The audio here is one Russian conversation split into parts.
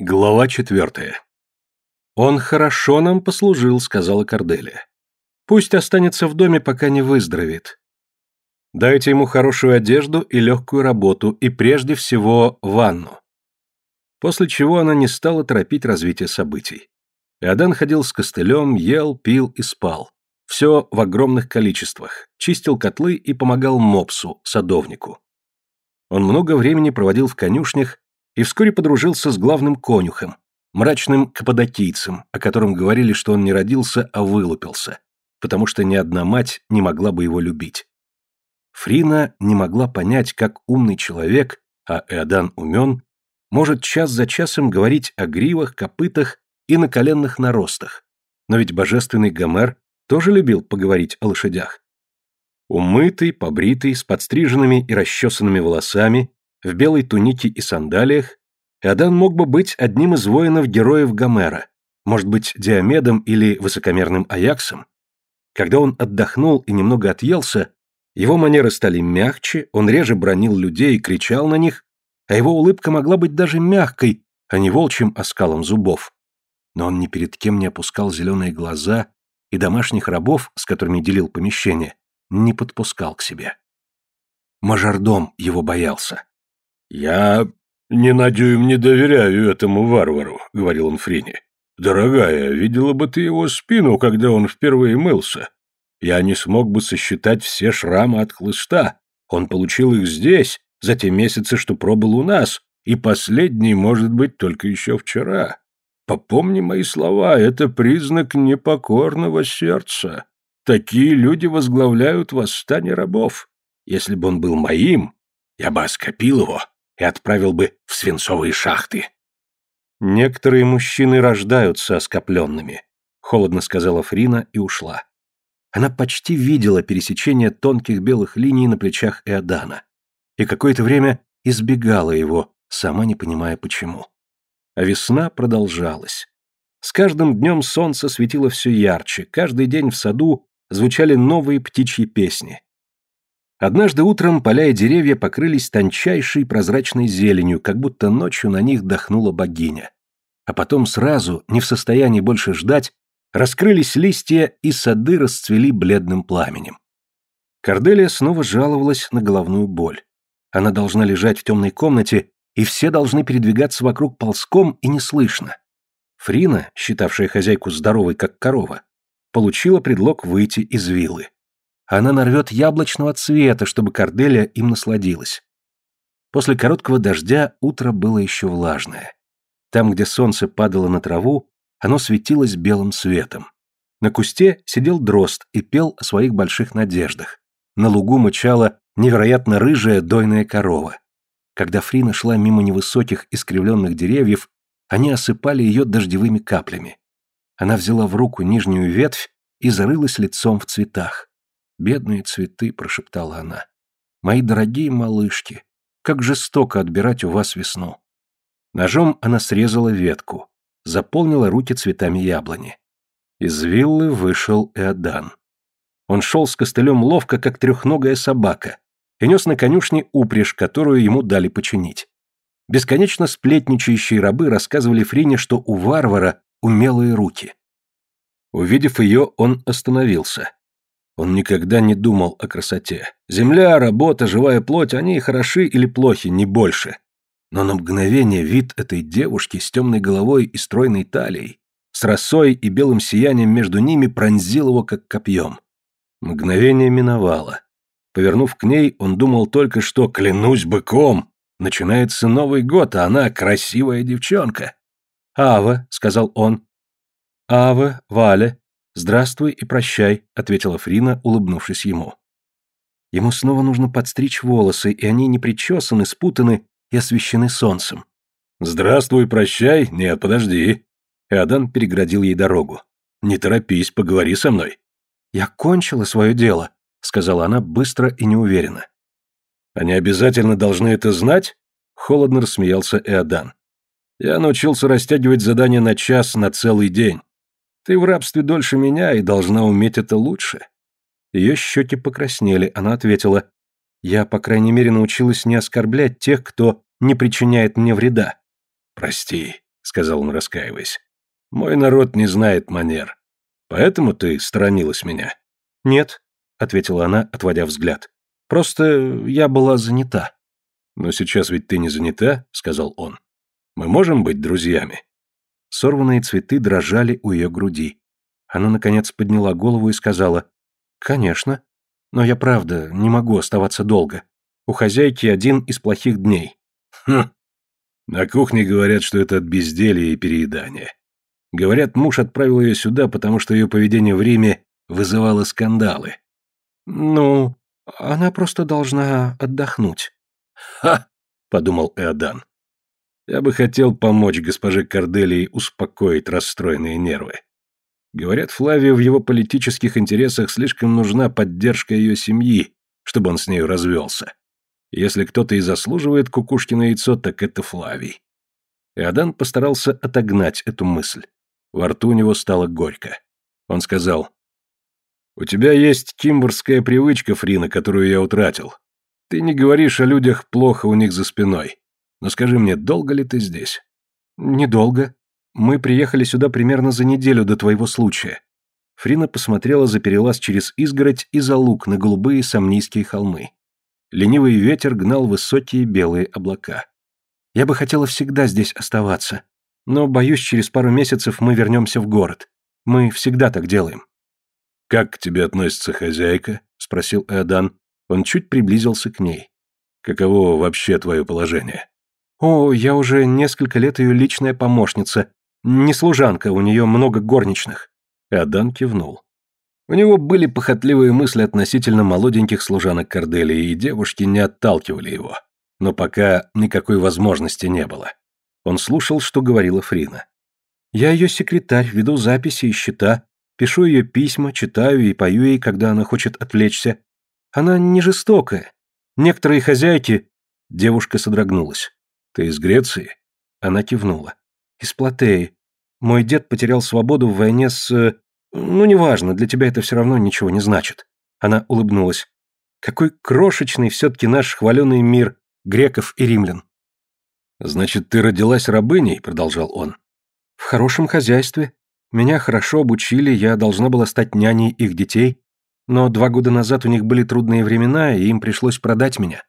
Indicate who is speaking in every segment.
Speaker 1: Глава четвертая. «Он хорошо нам послужил», — сказала Корделия. «Пусть останется в доме, пока не выздоровеет. Дайте ему хорошую одежду и легкую работу, и прежде всего ванну». После чего она не стала торопить развитие событий. Иодан ходил с костылем, ел, пил и спал. Все в огромных количествах. Чистил котлы и помогал мопсу, садовнику. Он много времени проводил в конюшнях и вскоре подружился с главным конюхом, мрачным каппадокийцем, о котором говорили, что он не родился, а вылупился, потому что ни одна мать не могла бы его любить. Фрина не могла понять, как умный человек, а Эодан умен, может час за часом говорить о гривах, копытах и на коленных наростах. Но ведь божественный Гомер тоже любил поговорить о лошадях. Умытый, побритый, с подстриженными и расчесанными волосами, в белой тунике и сандалиях, Иодан мог бы быть одним из воинов-героев Гомера, может быть, Диомедом или высокомерным Аяксом. Когда он отдохнул и немного отъелся, его манеры стали мягче, он реже бронил людей и кричал на них, а его улыбка могла быть даже мягкой, а не волчьим оскалом зубов. Но он ни перед кем не опускал зеленые глаза и домашних рабов, с которыми делил помещение, не подпускал к себе. Мажордом его боялся.
Speaker 2: «Я не на дюйм не доверяю этому варвару», — говорил он Фрине. «Дорогая, видела бы ты его спину, когда он впервые мылся. Я не смог бы сосчитать все шрамы от хлыста. Он получил их здесь, за те месяцы, что пробыл у нас, и последний, может быть, только еще вчера. Попомни мои слова, это признак непокорного сердца. Такие люди возглавляют восстание рабов. Если бы он был моим, я бы оскопил его и отправил бы в свинцовые шахты.
Speaker 1: Некоторые мужчины рождаются оскопленными, холодно сказала Фрина и ушла. Она почти видела пересечение тонких белых линий на плечах Эодана и какое-то время избегала его, сама не понимая почему. А весна продолжалась. С каждым днем солнце светило все ярче, каждый день в саду звучали новые птичьи песни. Однажды утром поля и деревья покрылись тончайшей прозрачной зеленью, как будто ночью на них дохнула богиня. А потом сразу, не в состоянии больше ждать, раскрылись листья, и сады расцвели бледным пламенем. Корделия снова жаловалась на головную боль. Она должна лежать в темной комнате, и все должны передвигаться вокруг ползком и неслышно. Фрина, считавшая хозяйку здоровой, как корова, получила предлог выйти из виллы. Она нарвет яблочного цвета, чтобы Корделия им насладилась. После короткого дождя утро было еще влажное. Там, где солнце падало на траву, оно светилось белым светом. На кусте сидел дрозд и пел о своих больших надеждах. На лугу мычала невероятно рыжая дойная корова. Когда Фрина шла мимо невысоких искривленных деревьев, они осыпали ее дождевыми каплями. Она взяла в руку нижнюю ветвь и зарылась лицом в цветах. «Бедные цветы», — прошептала она. «Мои дорогие малышки, как жестоко отбирать у вас весну». Ножом она срезала ветку, заполнила руки цветами яблони. Из виллы вышел Эодан. Он шел с костылем ловко, как трехногая собака, и нес на конюшне упряжь, которую ему дали починить. Бесконечно сплетничающие рабы рассказывали Фрине, что у варвара умелые руки. Увидев ее, он остановился. Он никогда не думал о красоте. Земля, работа, живая плоть, они хороши или плохи, не больше. Но на мгновение вид этой девушки с темной головой и стройной талией, с росой и белым сиянием между ними пронзил его как копьем. Мгновение миновало. Повернув к ней, он думал только, что, клянусь быком, начинается Новый год, а она красивая девчонка. «Ава», — сказал он. «Ава, Валя, «Здравствуй и прощай», — ответила Фрина, улыбнувшись ему. Ему снова нужно подстричь волосы, и они не причесаны, спутаны и освещены солнцем.
Speaker 2: «Здравствуй, прощай, нет, подожди». Иодан переградил ей дорогу. «Не торопись, поговори со мной».
Speaker 1: «Я кончила свое дело», — сказала она быстро и неуверенно.
Speaker 2: «Они обязательно должны это знать?» — холодно рассмеялся Эодан. «Я научился растягивать задание на час, на целый день. Ты в рабстве дольше меня и должна уметь это лучше.
Speaker 1: Ее щеки покраснели, она ответила, «Я, по крайней мере, научилась не оскорблять тех, кто не причиняет мне вреда».
Speaker 2: «Прости»,
Speaker 1: сказал он, раскаиваясь. Мой народ не знает манер. Поэтому ты сторонилась меня? Нет, ответила она, отводя взгляд. Просто я была занята. Но сейчас ведь ты не занята, сказал он. Мы можем быть друзьями. Сорванные цветы дрожали у ее груди. Она наконец подняла голову и сказала: "Конечно, но я правда не могу оставаться долго. У хозяйки один из плохих дней". Хм. На кухне говорят, что это от безделья и переедания. Говорят, муж отправил ее сюда, потому что ее поведение в Риме вызывало скандалы. Ну, она просто должна отдохнуть. Ха! подумал Эодан. Я бы хотел помочь госпоже Корделии успокоить расстроенные нервы. Говорят, Флавию в его политических интересах слишком нужна поддержка ее семьи, чтобы он с нею развелся. Если кто-то и заслуживает кукушкино яйцо, так это Флавий. Иодан постарался отогнать эту мысль. Во рту у него стало горько. Он сказал, «У тебя есть кимбурская привычка, Фрина, которую я утратил. Ты не говоришь о людях плохо у них за спиной. Но скажи мне, долго ли ты здесь?» «Недолго. Мы приехали сюда примерно за неделю до твоего случая». Фрина посмотрела за перелаз через изгородь и за луг на голубые сомнийские холмы. Ленивый ветер гнал высокие белые облака. «Я бы хотела всегда здесь оставаться. Но, боюсь, через пару месяцев мы вернемся в город. Мы всегда так делаем».
Speaker 2: «Как к тебе относится хозяйка?» — спросил Эодан. Он чуть приблизился к ней. «Каково вообще твое положение?»
Speaker 1: «О, я уже несколько лет ее личная помощница. Не служанка, у нее много горничных».
Speaker 2: Эодан кивнул. У него были похотливые мысли относительно молоденьких служанок Корделии, и девушки не отталкивали его. Но пока никакой возможности не было. Он слушал, что говорила Фрина.
Speaker 1: «Я ее секретарь, веду записи и счета, пишу ее письма, читаю и пою ей, когда она хочет отвлечься. Она не жестокая. Некоторые хозяйки...» Девушка содрогнулась.
Speaker 2: «Ты из Греции?»
Speaker 1: Она кивнула. «Из Платеи. Мой дед потерял свободу в войне с... Ну, неважно, для тебя это все равно ничего не значит». Она улыбнулась. «Какой крошечный все-таки наш хваленый мир греков и римлян.
Speaker 2: «Значит, ты родилась рабыней?» — продолжал он.
Speaker 1: «В хорошем хозяйстве. Меня хорошо обучили, я должна была стать няней их детей. Но два года назад у них были трудные времена, и им пришлось продать меня.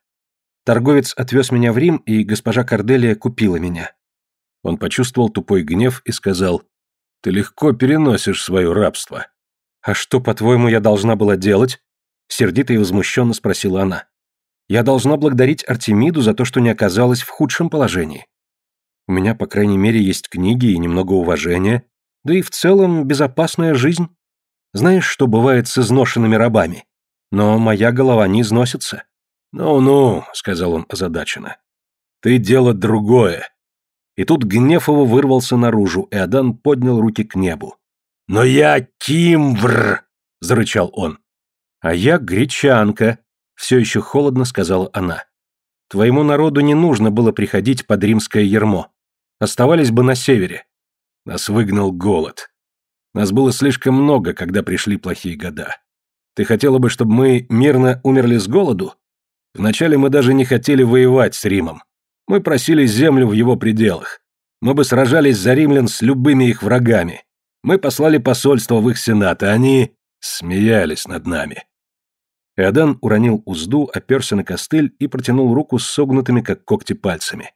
Speaker 1: Торговец отвез меня в Рим, и госпожа Корделия купила меня».
Speaker 2: Он почувствовал тупой гнев и сказал, «Ты легко переносишь свое рабство».
Speaker 1: «А что, по-твоему, я должна была делать?» Сердито и возмущенно спросила она. Я должна благодарить Артемиду за то, что не оказалась в худшем положении. У меня, по крайней мере, есть книги и немного уважения, да и в целом безопасная жизнь. Знаешь, что бывает с изношенными рабами? Но моя голова не износится.
Speaker 2: «Ну-ну», — сказал он озадаченно, — «ты дело другое».
Speaker 1: И тут гнев его вырвался наружу, и Адан поднял руки к небу.
Speaker 2: «Но я Кимвр!» — зарычал он.
Speaker 1: «А я гречанка», все еще холодно сказала она. Твоему народу не нужно было приходить под римское ермо. Оставались бы на севере.
Speaker 2: Нас выгнал голод. Нас было слишком много, когда пришли плохие года. Ты хотела бы, чтобы мы мирно умерли с голоду? Вначале мы даже не хотели воевать с Римом. Мы просили землю в его пределах. Мы бы сражались за римлян с любыми их врагами. Мы послали посольство в их сенат, а они смеялись над нами.
Speaker 1: Иодан уронил узду, оперся на костыль и протянул руку с согнутыми, как когти, пальцами.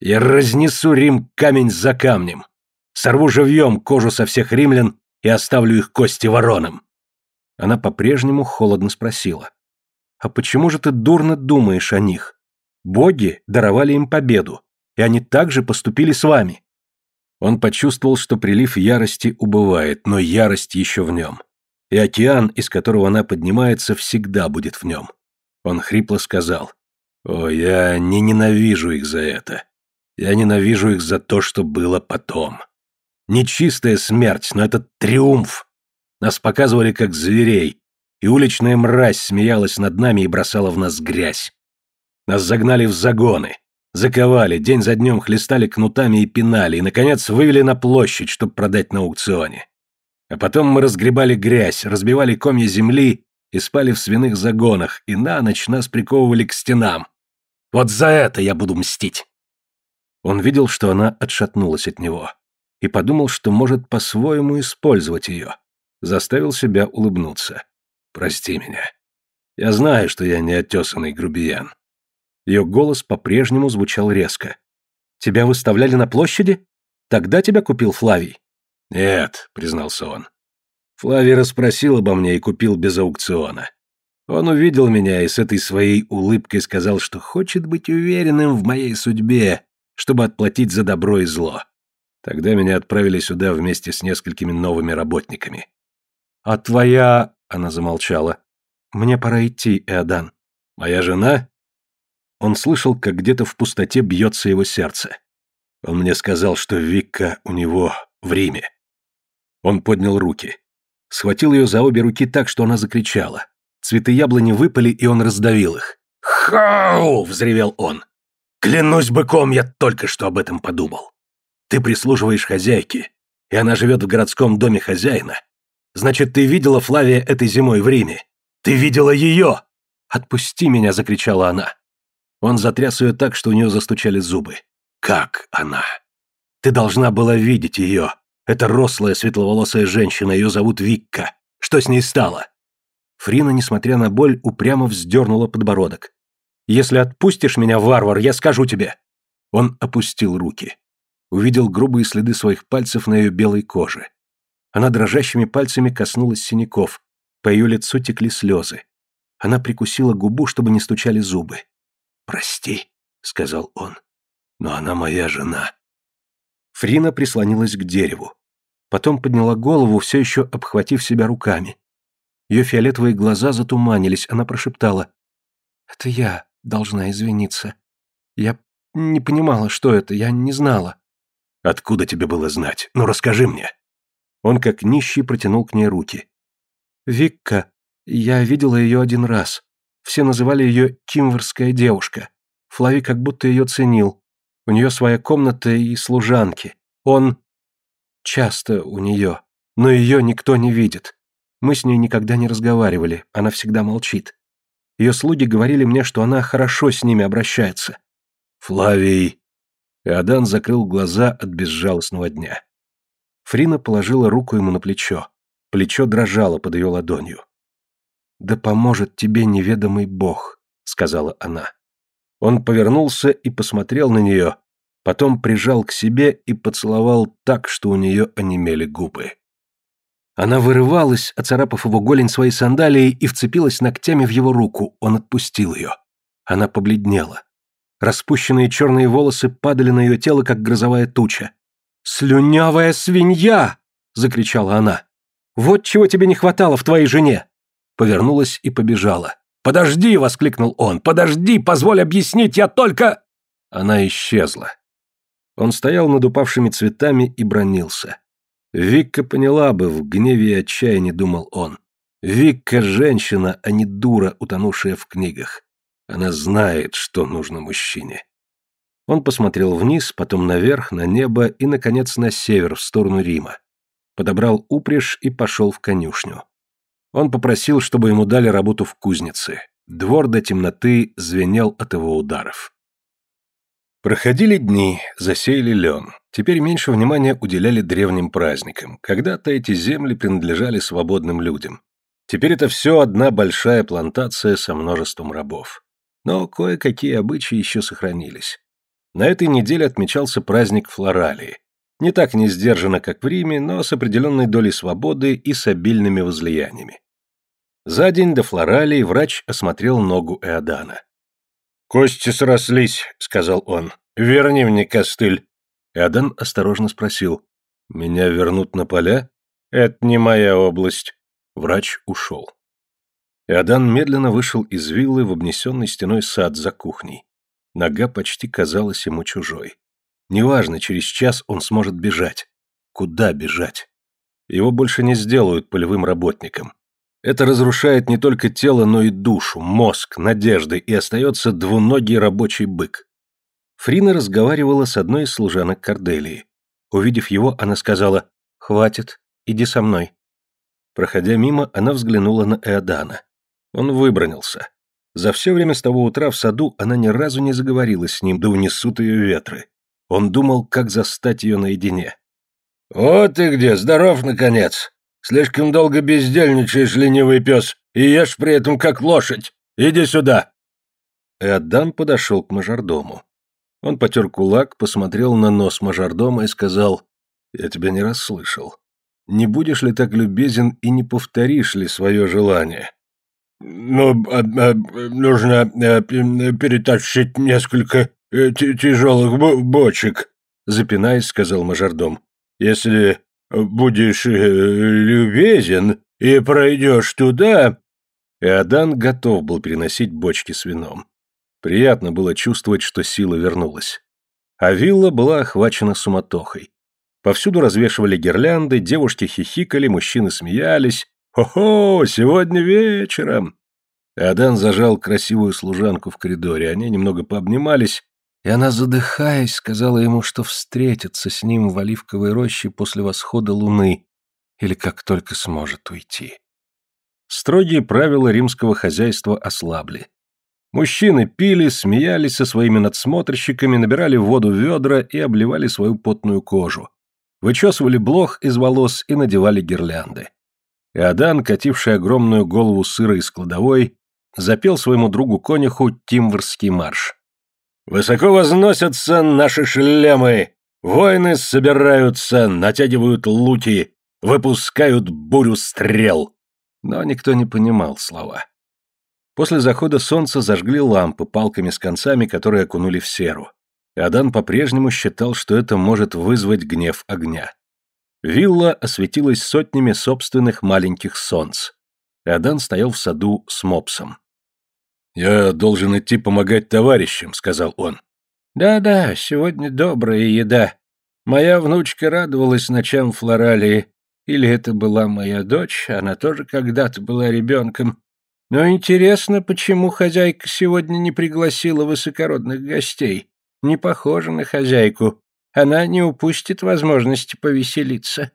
Speaker 2: «Я разнесу Рим камень за камнем, сорву живьем кожу со всех римлян и оставлю их кости воронам».
Speaker 1: Она по-прежнему холодно спросила. «А почему же ты дурно думаешь о них? Боги даровали им победу, и они также поступили с вами».
Speaker 2: Он почувствовал, что прилив ярости убывает, но ярость еще в нем и океан, из которого она поднимается, всегда будет в нем. Он хрипло сказал, «О, я не ненавижу их за это. Я ненавижу их за то, что было потом. Не чистая смерть, но это триумф. Нас показывали как зверей, и уличная мразь смеялась над нами и бросала в нас грязь. Нас загнали в загоны, заковали, день за днем хлестали кнутами и пинали, и, наконец, вывели на площадь, чтобы продать на аукционе. А потом мы разгребали грязь, разбивали комья земли и спали в свиных загонах, и на ночь нас приковывали к стенам. Вот за это я буду мстить.
Speaker 1: Он видел, что она отшатнулась от него, и подумал, что может по-своему использовать ее. Заставил себя улыбнуться. «Прости меня. Я знаю, что я не оттесанный грубиян». Ее голос по-прежнему звучал резко. «Тебя выставляли на площади? Тогда тебя купил Флавий?»
Speaker 2: «Нет», — признался он. Флавий расспросил обо мне и купил без аукциона. Он увидел меня и с этой своей улыбкой сказал, что хочет быть уверенным в моей судьбе, чтобы отплатить за добро и зло. Тогда меня отправили сюда вместе с несколькими новыми работниками.
Speaker 1: «А твоя...» — она замолчала. «Мне пора идти, Эодан».
Speaker 2: «Моя жена?»
Speaker 1: Он слышал, как где-то в пустоте бьется его сердце.
Speaker 2: Он мне сказал, что Викка у него в Риме. Он поднял руки. Схватил ее за обе руки так, что она закричала. Цветы яблони выпали, и он раздавил их. «Хау!» — взревел он. «Клянусь быком, я только что об этом подумал. Ты прислуживаешь хозяйке, и она живет в городском доме хозяина. Значит, ты видела Флавия этой зимой в Риме? Ты видела ее!»
Speaker 1: «Отпусти меня!» — закричала она.
Speaker 2: Он затряс ее так, что у нее застучали зубы. «Как она? Ты должна была видеть ее. Это рослая светловолосая женщина, ее зовут Викка. Что с ней стало?»
Speaker 1: Фрина, несмотря на боль, упрямо вздернула подбородок. «Если отпустишь меня, варвар, я скажу тебе!»
Speaker 2: Он опустил руки. Увидел грубые следы своих пальцев на ее белой коже. Она дрожащими пальцами коснулась синяков. По ее лицу текли слезы. Она прикусила губу, чтобы не стучали зубы. «Прости», — сказал он, — «но она моя жена». Фрина прислонилась к дереву. Потом подняла голову, все еще обхватив себя руками. Ее фиолетовые глаза затуманились, она прошептала. «Это я должна извиниться. Я не понимала, что это, я не знала». «Откуда тебе было знать? Ну, расскажи мне». Он как нищий протянул к ней руки.
Speaker 1: «Викка, я видела ее один раз. Все называли ее «кимверская девушка». Флави как будто ее ценил. У нее своя комната и служанки. Он Часто у нее, но ее никто не видит. Мы с ней никогда не разговаривали, она всегда молчит. Ее слуги говорили мне, что она хорошо с ними обращается.
Speaker 2: Флавий. Иодан закрыл глаза от безжалостного дня.
Speaker 1: Фрина положила руку ему на плечо. Плечо дрожало под ее ладонью. «Да поможет тебе неведомый бог», — сказала она. Он повернулся и посмотрел на нее, потом прижал к себе и поцеловал так, что у нее онемели губы. Она вырывалась, оцарапав его голень своей сандалией и вцепилась ногтями в его руку. Он отпустил ее. Она побледнела. Распущенные черные волосы падали на ее тело, как грозовая туча. «Слюнявая свинья!» — закричала она. «Вот чего тебе не хватало в твоей жене!» Повернулась и побежала. «Подожди!» — воскликнул он. «Подожди! Позволь объяснить! Я только...» Она исчезла. Он стоял над упавшими цветами и бронился. Викка поняла бы, в гневе и отчаянии думал он. Викка – женщина, а не дура, утонувшая в книгах. Она знает, что нужно мужчине. Он посмотрел вниз, потом наверх, на небо и, наконец, на север, в сторону Рима. Подобрал упряжь и пошел в конюшню. Он попросил, чтобы ему дали работу в кузнице. Двор до темноты звенел от его ударов. Проходили дни, засеяли лен. Теперь меньше внимания уделяли древним праздникам. Когда-то эти земли принадлежали свободным людям. Теперь это все одна большая плантация со множеством рабов. Но кое-какие обычаи еще сохранились. На этой неделе отмечался праздник Флоралии. Не так не сдержанно, как в Риме, но с определенной долей свободы и с обильными возлияниями. За день до Флоралии врач осмотрел ногу Эодана.
Speaker 2: «Кости срослись», — сказал он. «Верни мне костыль».
Speaker 1: Эдан осторожно спросил.
Speaker 2: «Меня вернут на поля?» «Это не моя область».
Speaker 1: Врач ушел. Иодан медленно вышел из виллы в обнесенный стеной сад за кухней. Нога почти казалась ему чужой. Неважно, через час он сможет бежать. Куда бежать? Его больше не сделают полевым работником. Это разрушает не только тело, но и душу, мозг, надежды, и остается двуногий рабочий бык. Фрина разговаривала с одной из служанок Корделии. Увидев его, она сказала «Хватит, иди со мной». Проходя мимо, она взглянула на Эодана. Он выбронился. За все время с того утра в саду она ни разу не заговорила с ним, да унесут ее ветры. Он думал, как застать ее наедине.
Speaker 2: «Вот ты где, здоров, наконец! Слишком долго бездельничаешь, ленивый пес, и ешь при этом как лошадь! Иди сюда!»
Speaker 1: Эодан подошел к мажордому. Он потер кулак, посмотрел на нос мажордома и сказал, «Я тебя не расслышал. Не будешь ли так любезен и не повторишь ли свое желание?»
Speaker 2: «Ну, а, а, нужно а, перетащить несколько э, тяжелых бочек», запинаясь, сказал мажордом. «Если будешь э, любезен и пройдешь туда...»
Speaker 1: Иодан готов был переносить бочки с вином. Приятно было чувствовать, что сила вернулась. А вилла была охвачена суматохой. Повсюду развешивали гирлянды, девушки хихикали, мужчины смеялись. «Хо-хо, сегодня вечером!» Адан зажал красивую служанку в коридоре, они немного пообнимались, и она, задыхаясь, сказала ему, что встретится с ним в оливковой роще после восхода луны, или как только сможет уйти. Строгие правила римского хозяйства ослабли. Мужчины пили, смеялись со своими надсмотрщиками, набирали воду в ведра и обливали свою потную кожу. Вычесывали блох из волос и надевали гирлянды. Иодан, кативший огромную голову сыра из кладовой, запел своему другу-конюху Тимврский марш. «Высоко возносятся наши шлемы, воины собираются, натягивают луки, выпускают бурю стрел». Но никто не понимал слова. После захода солнца зажгли лампы палками с концами, которые окунули в серу. Адан по-прежнему считал, что это может вызвать гнев огня. Вилла осветилась сотнями собственных маленьких солнц. Адан стоял в саду с мопсом. «Я должен идти помогать товарищам», — сказал он. «Да-да, сегодня добрая еда. Моя внучка радовалась ночам флоралии. Или это была моя дочь, она тоже когда-то была ребенком. Но интересно, почему хозяйка сегодня не пригласила высокородных гостей? Не похожа на хозяйку. Она не упустит возможности повеселиться.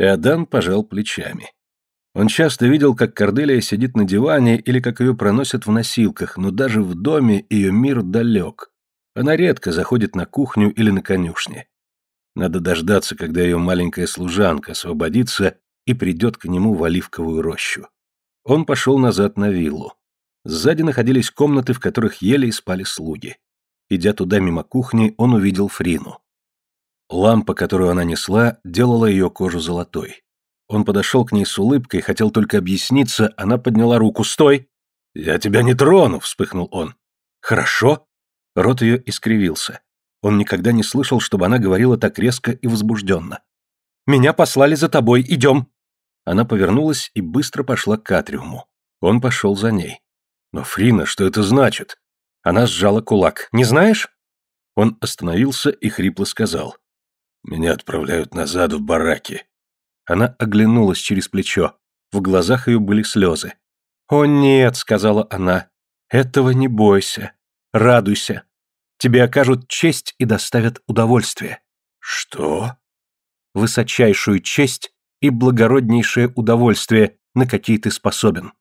Speaker 1: Иодан пожал плечами. Он часто видел, как Корделия сидит на диване или как ее проносят в носилках, но даже в доме ее мир далек. Она редко заходит на кухню или на конюшни. Надо дождаться, когда ее маленькая служанка освободится и придет к нему в оливковую рощу. Он пошел назад на виллу. Сзади находились комнаты, в которых ели и спали слуги. Идя туда мимо кухни, он увидел Фрину. Лампа, которую она несла, делала ее кожу золотой. Он подошел к ней с улыбкой, хотел только объясниться, она подняла руку. «Стой!» «Я тебя не трону!» — вспыхнул он. «Хорошо?» Рот ее искривился. Он никогда не слышал, чтобы она говорила так резко и возбужденно. «Меня послали за тобой, идем!» Она повернулась и быстро пошла к Катриуму. Он пошел за ней. «Но, Фрина, что это значит?» Она сжала кулак. «Не знаешь?» Он остановился и хрипло сказал. «Меня отправляют назад в бараки». Она оглянулась через плечо. В глазах ее были слезы. «О нет», — сказала она, — «этого не бойся. Радуйся. Тебе окажут честь и доставят удовольствие».
Speaker 2: «Что?»
Speaker 1: «Высочайшую честь и благороднейшее удовольствие, на какие ты способен».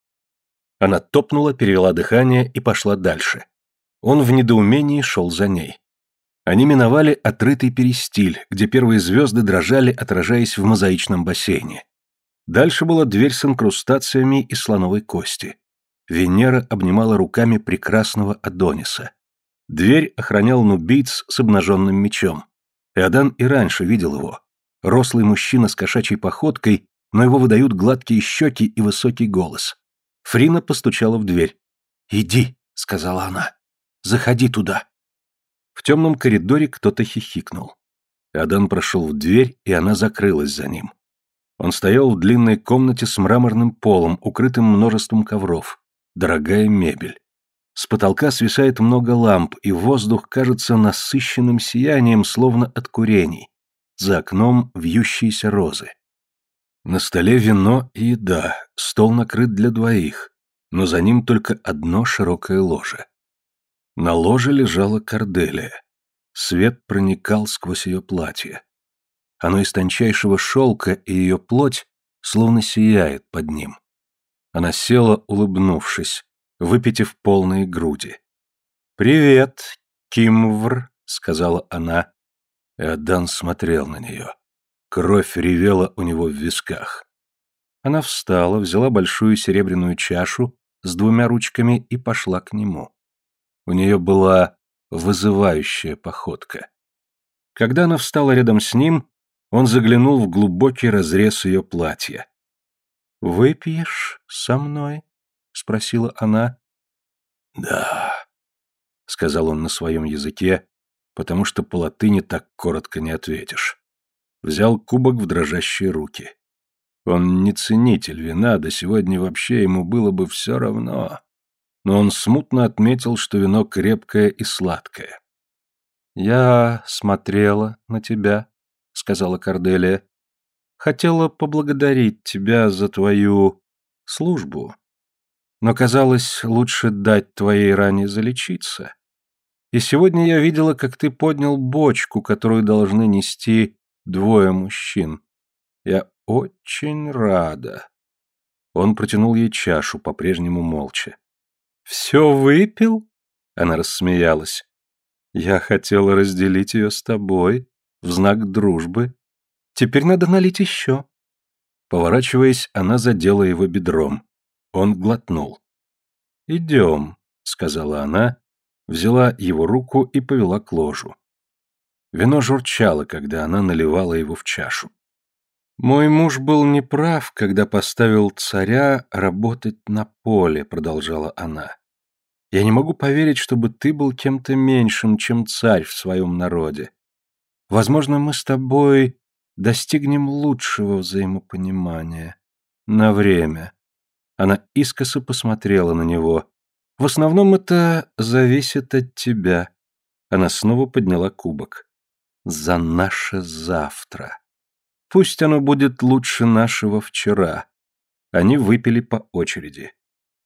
Speaker 1: Она топнула, перевела дыхание и пошла дальше. Он в недоумении шел за ней. Они миновали отрытый перистиль, где первые звезды дрожали, отражаясь в мозаичном бассейне. Дальше была дверь с инкрустациями из слоновой кости. Венера обнимала руками прекрасного Адониса. Дверь охранял нубийц с обнаженным мечом. Иодан и раньше видел его. Рослый мужчина с кошачьей походкой, но его выдают гладкие щеки и высокий голос. Фрина постучала в дверь. «Иди», — сказала она. «Заходи туда». В темном коридоре кто-то хихикнул. Адан прошел в дверь, и она закрылась за ним. Он стоял в длинной комнате с мраморным полом, укрытым множеством ковров. Дорогая мебель. С потолка свисает много ламп, и воздух кажется насыщенным сиянием, словно от курений. За окном вьющиеся розы. На столе вино и еда, стол накрыт для двоих, но за ним только одно широкое ложе. На ложе лежала Корделия. Свет проникал сквозь ее платье. Оно из тончайшего шелка, и ее плоть словно сияет под ним. Она села, улыбнувшись, выпитив полные груди. «Привет, Кимвр», — сказала она, Эодан смотрел на нее. Кровь ревела у него в висках. Она встала, взяла большую серебряную чашу с двумя ручками и пошла к нему. У нее была вызывающая походка. Когда она встала рядом с ним, он заглянул в глубокий разрез ее платья. «Выпьешь со мной?» — спросила она.
Speaker 2: «Да», —
Speaker 1: сказал он на своем языке, потому что по латыни так коротко не ответишь. Взял кубок в дрожащие руки. Он не ценитель вина, да сегодня вообще ему было бы все равно. Но он смутно отметил, что вино крепкое и сладкое. «Я смотрела на тебя», — сказала Корделия. «Хотела поблагодарить тебя за твою службу, но казалось лучше дать твоей ране залечиться. И сегодня я видела, как ты поднял бочку, которую должны нести двое мужчин. Я очень рада. Он протянул ей чашу, по-прежнему молча. «Все выпил?» Она рассмеялась. «Я хотела разделить ее с тобой, в знак дружбы. Теперь надо налить еще». Поворачиваясь, она задела его бедром. Он глотнул. «Идем», — сказала она, взяла его руку и повела к ложу. Вино журчало, когда она наливала его в чашу. «Мой муж был неправ, когда поставил царя работать на поле», — продолжала она. «Я не могу поверить, чтобы ты был кем-то меньшим, чем царь в своем народе. Возможно, мы с тобой достигнем лучшего взаимопонимания. На время». Она искоса посмотрела на него. В основном это зависит от тебя. Она снова подняла кубок. За наше завтра. Пусть оно будет лучше нашего вчера. Они выпили по очереди.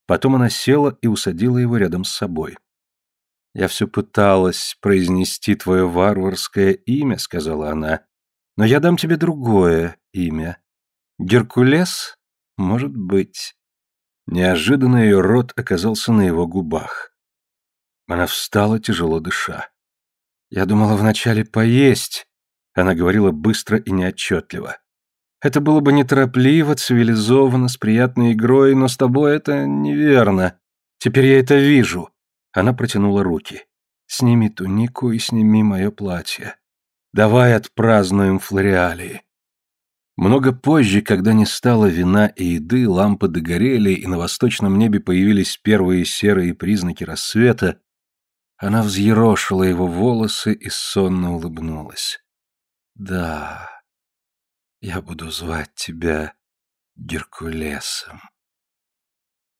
Speaker 1: Потом она села и усадила его рядом с собой. «Я все пыталась произнести твое варварское имя», — сказала она, — «но я дам тебе другое имя. Геркулес? Может быть». Неожиданно ее рот оказался на его губах. Она встала, тяжело дыша. «Я думала вначале поесть», — она говорила быстро и неотчетливо. «Это было бы неторопливо, цивилизованно, с приятной игрой, но с тобой это неверно. Теперь я это вижу». Она протянула руки. «Сними тунику и сними мое платье. Давай отпразднуем флориалии». Много позже, когда не стало вина и еды, лампы догорели, и на восточном небе появились первые серые признаки рассвета, она взъерошила его волосы и сонно улыбнулась. «Да, я буду звать тебя Геркулесом».